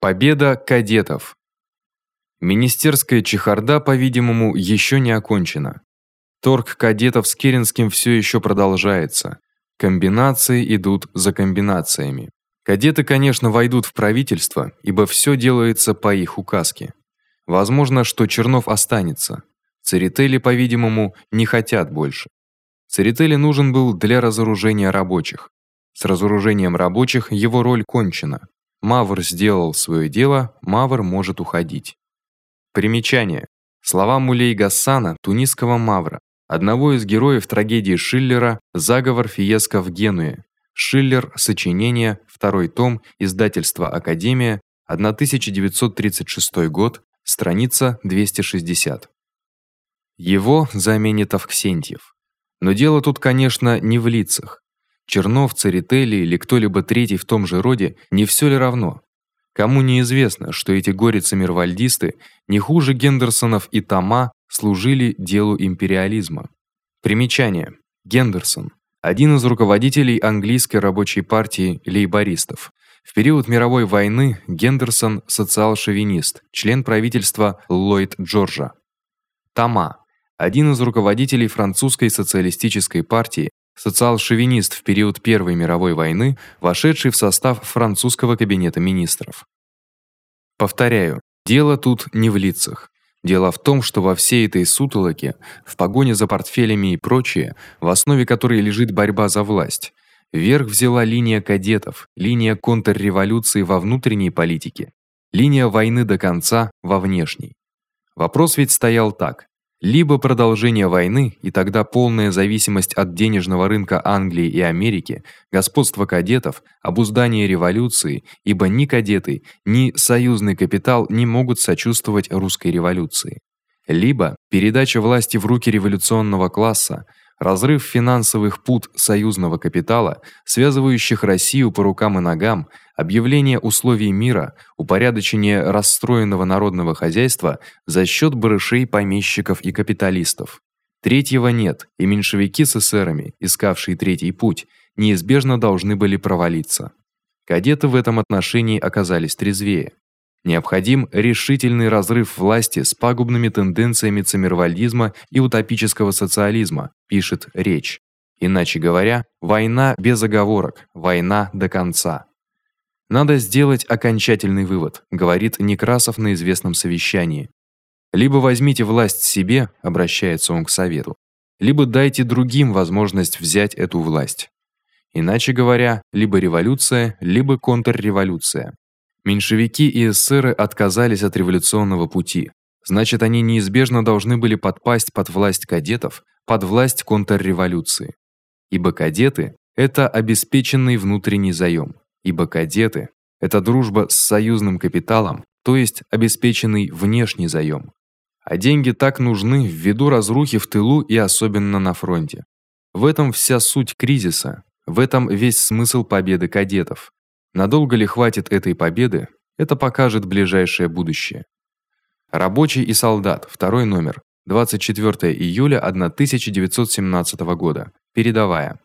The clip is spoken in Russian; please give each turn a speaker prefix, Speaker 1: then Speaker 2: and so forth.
Speaker 1: Победа кадетов. Министерская чехарда, по-видимому, еще не окончена. Торг кадетов с Керенским все еще продолжается. Комбинации идут за комбинациями. Кадеты, конечно, войдут в правительство, ибо все делается по их указке. Возможно, что Чернов останется. Церетели, по-видимому, не хотят больше. Церетели нужен был для разоружения рабочих. С разоружением рабочих его роль кончена. Мавр сделал своё дело, Мавр может уходить. Примечание. Слова Мулей Гасана, тунисского Мавра, одного из героев трагедии Шиллера Заговор Фиеско в Генуе. Шиллер. Сочинение. Второй том. Издательство Академия. 1936 год. Страница 260. Его заменит Авксентьев. Но дело тут, конечно, не в лицах. Чернов, Церетели или кто-либо третий в том же роде, не всё ли равно? Кому неизвестно, что эти горицы-мирвальдисты не хуже Гендерсонов и Тома служили делу империализма. Примечание: Гендерсон один из руководителей английской рабочей партии лейбористов. В период мировой войны Гендерсон социал-шовинист, член правительства Ллойд Джорджа. Тома один из руководителей французской социалистической партии, социал-шовинист в период Первой мировой войны, вошедший в состав французского кабинета министров. Повторяю, дело тут не в лицах. Дело в том, что во всей этой сутолоке, в погоне за портфелями и прочее, в основе которой лежит борьба за власть, верх взяла линия кадетов, линия контрреволюции во внутренней политике, линия войны до конца во внешней. Вопрос ведь стоял так: либо продолжение войны, и тогда полная зависимость от денежного рынка Англии и Америки, господство кадетов, обуздание революции, ибо ни кадеты, ни союзный капитал не могут сочувствовать русской революции. Либо передача власти в руки революционного класса, разрыв финансовых пут союзного капитала, связывающих Россию по рукам и ногам, объявление условий мира, упорядочение расстроенного народного хозяйства за счёт барышей помещиков и капиталистов. Третьего нет, и меньшевики с эсерами, искавшие третий путь, неизбежно должны были провалиться. Кадеты в этом отношении оказались трезвее. Необходим решительный разрыв власти с пагубными тенденциями циммервальдизма и утопического социализма, пишет Речь. Иначе говоря, война без оговорок, война до конца. Надо сделать окончательный вывод, говорит Некрасов на известном совещании. Либо возьмите власть себе, обращается он к совету, либо дайте другим возможность взять эту власть. Иначе говоря, либо революция, либо контрреволюция. Меньшевики и эсеры отказались от революционного пути. Значит, они неизбежно должны были подпасть под власть кадетов, под власть контрреволюции. Ибо кадеты это обеспеченный внутренний заём ибо кадеты это дружба с союзным капиталом, то есть обеспеченный внешний заём. А деньги так нужны ввиду разрухи в тылу и особенно на фронте. В этом вся суть кризиса, в этом весь смысл победы кадетов. Надолго ли хватит этой победы, это покажет ближайшее будущее. Рабочий и солдат, второй номер, 24 июля 1917 года. Передавая